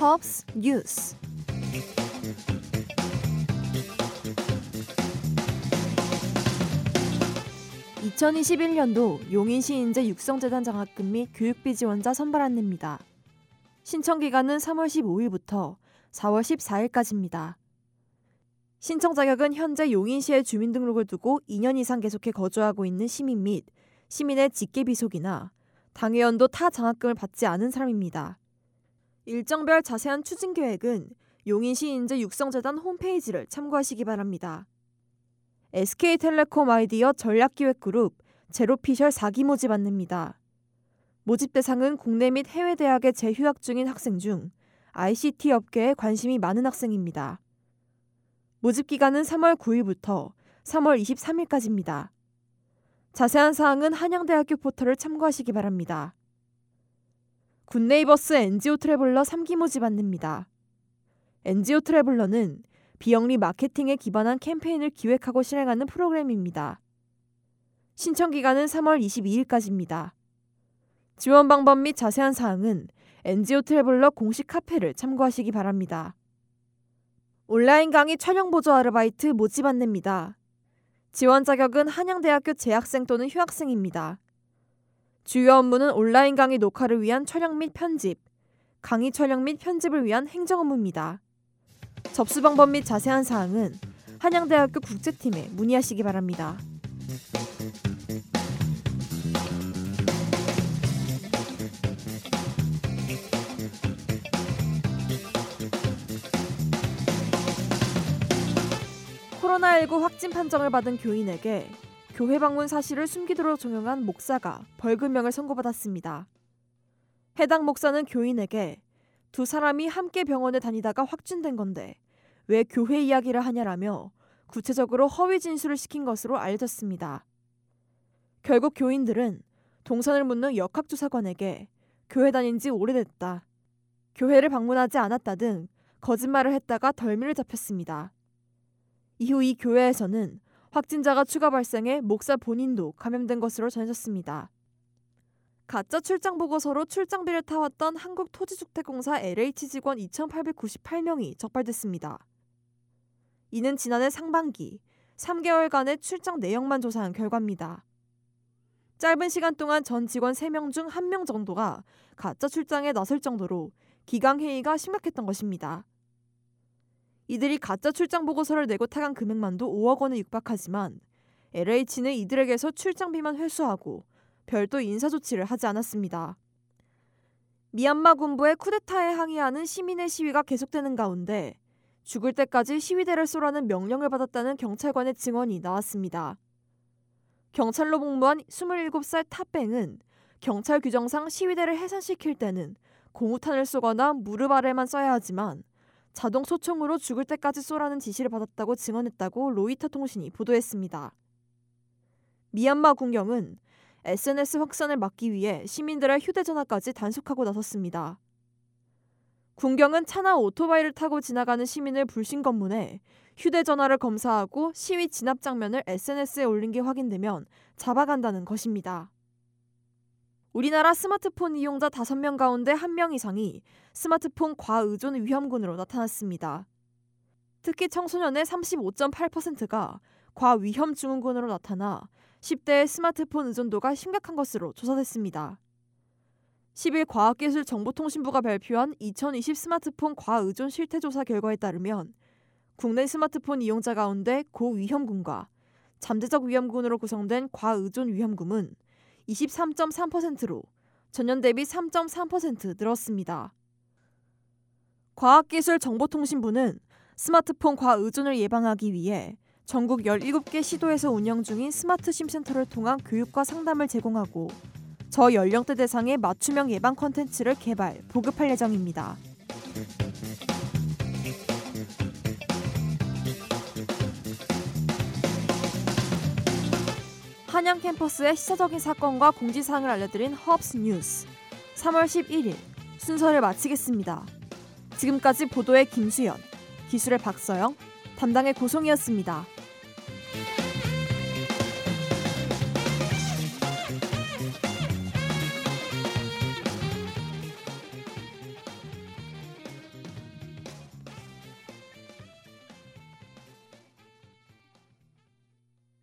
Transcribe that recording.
헙스 뉴스. 2021년도 용인시 인재 육성재단 장학금 및 교육비 지원자 선발 안내입니다. 신청 기간은 3월 15일부터 4월 14일까지입니다. 신청 자격은 현재 용인시에 주민등록을 두고 2년 이상 계속해 거주하고 있는 시민 및 시민의 직계비속이나 당회원도 타 장학금을 받지 않은 사람입니다. 일정별 자세한 추진 계획은 용인시 인재 육성재단 홈페이지를 참고하시기 바랍니다. SK텔레콤 아이디어 전략기획그룹 제로피셜 4기 모집 안내입니다. 모집 대상은 국내 및 해외 대학에 재휴학 중인 학생 중 ICT 업계에 관심이 많은 학생입니다. 모집 기간은 3월 9일부터 3월 23일까지입니다. 자세한 사항은 한양대학교 포털을 참고하시기 바랍니다. 굿네이버스 NGO Traveler 3기 모집 안내입니다. NGO 트래블러는 비영리 마케팅에 기반한 캠페인을 기획하고 실행하는 프로그램입니다. 신청 기간은 3월 22일까지입니다. 지원 방법 및 자세한 사항은 NGO Traveler 공식 카페를 참고하시기 바랍니다. 온라인 강의 촬영 보조 아르바이트 모집 안내입니다. 지원 자격은 한양대학교 재학생 또는 휴학생입니다. 주요 업무는 온라인 강의 녹화를 위한 촬영 및 편집, 강의 촬영 및 편집을 위한 행정 업무입니다. 접수 방법 및 자세한 사항은 한양대학교 국제팀에 문의하시기 바랍니다. 코로나19 확진 판정을 받은 교인에게 교회 방문 사실을 숨기도록 종용한 목사가 벌금형을 선고받았습니다. 해당 목사는 교인에게 두 사람이 함께 병원에 다니다가 확진된 건데 왜 교회 이야기를 하냐라며 구체적으로 허위 진술을 시킨 것으로 알려졌습니다. 결국 교인들은 동선을 묻는 역학조사관에게 교회 다닌 지 오래됐다. 교회를 방문하지 않았다 등 거짓말을 했다가 덜미를 잡혔습니다. 이후 이 교회에서는 확진자가 추가 발생해 목사 본인도 감염된 것으로 전해졌습니다. 가짜 출장 보고서로 출장비를 타왔던 한국토지주택공사 LH 직원 2,898명이 적발됐습니다. 이는 지난해 상반기 3개월간의 출장 내역만 조사한 결과입니다. 짧은 시간 동안 전 직원 3명 중 1명 정도가 가짜 출장에 나설 정도로 기강회의가 심각했던 것입니다. 이들이 가짜 출장 보고서를 내고 타간 금액만도 5억 원에 육박하지만 LH는 이들에게서 출장비만 회수하고 별도 인사 조치를 하지 않았습니다. 미얀마 군부의 쿠데타에 항의하는 시민의 시위가 계속되는 가운데 죽을 때까지 시위대를 쏘라는 명령을 받았다는 경찰관의 증언이 나왔습니다. 경찰로 복무한 27살 탑뱅은 경찰 규정상 시위대를 해산시킬 때는 고무탄을 쏘거나 무릎 아래만 써야 하지만 자동 소총으로 죽을 때까지 쏘라는 지시를 받았다고 증언했다고 로이터 통신이 보도했습니다. 미얀마 군경은 SNS 확산을 막기 위해 시민들의 휴대전화까지 단속하고 나섰습니다. 군경은 차나 오토바이를 타고 지나가는 시민을 불신 검문해 휴대전화를 검사하고 시위 진압 장면을 SNS에 올린 게 확인되면 잡아간다는 것입니다. 우리나라 스마트폰 이용자 5명 가운데 1명 이상이 스마트폰 과의존 위험군으로 나타났습니다. 특히 청소년의 35.8%가 과위험 증후군으로 나타나 10대의 스마트폰 의존도가 심각한 것으로 조사됐습니다. 10일 과학기술정보통신부가 발표한 2020 스마트폰 과의존 실태조사 결과에 따르면 국내 스마트폰 이용자 가운데 고위험군과 잠재적 위험군으로 구성된 과의존 위험군은 23.3%로 전년 대비 3.3% 늘었습니다. 과학기술정보통신부는 스마트폰 과의존을 예방하기 위해 전국 17개 시도에서 운영 중인 스마트 심센터를 통한 교육과 상담을 제공하고 저 연령대 대상의 맞춤형 예방 콘텐츠를 개발, 보급할 예정입니다. 한양 캠퍼스의 시사적인 사건과 공지사항을 알려드린 허브스 뉴스 3월 11일 순서를 마치겠습니다. 지금까지 보도의 김수연, 기술의 박서영, 담당의 고송이었습니다.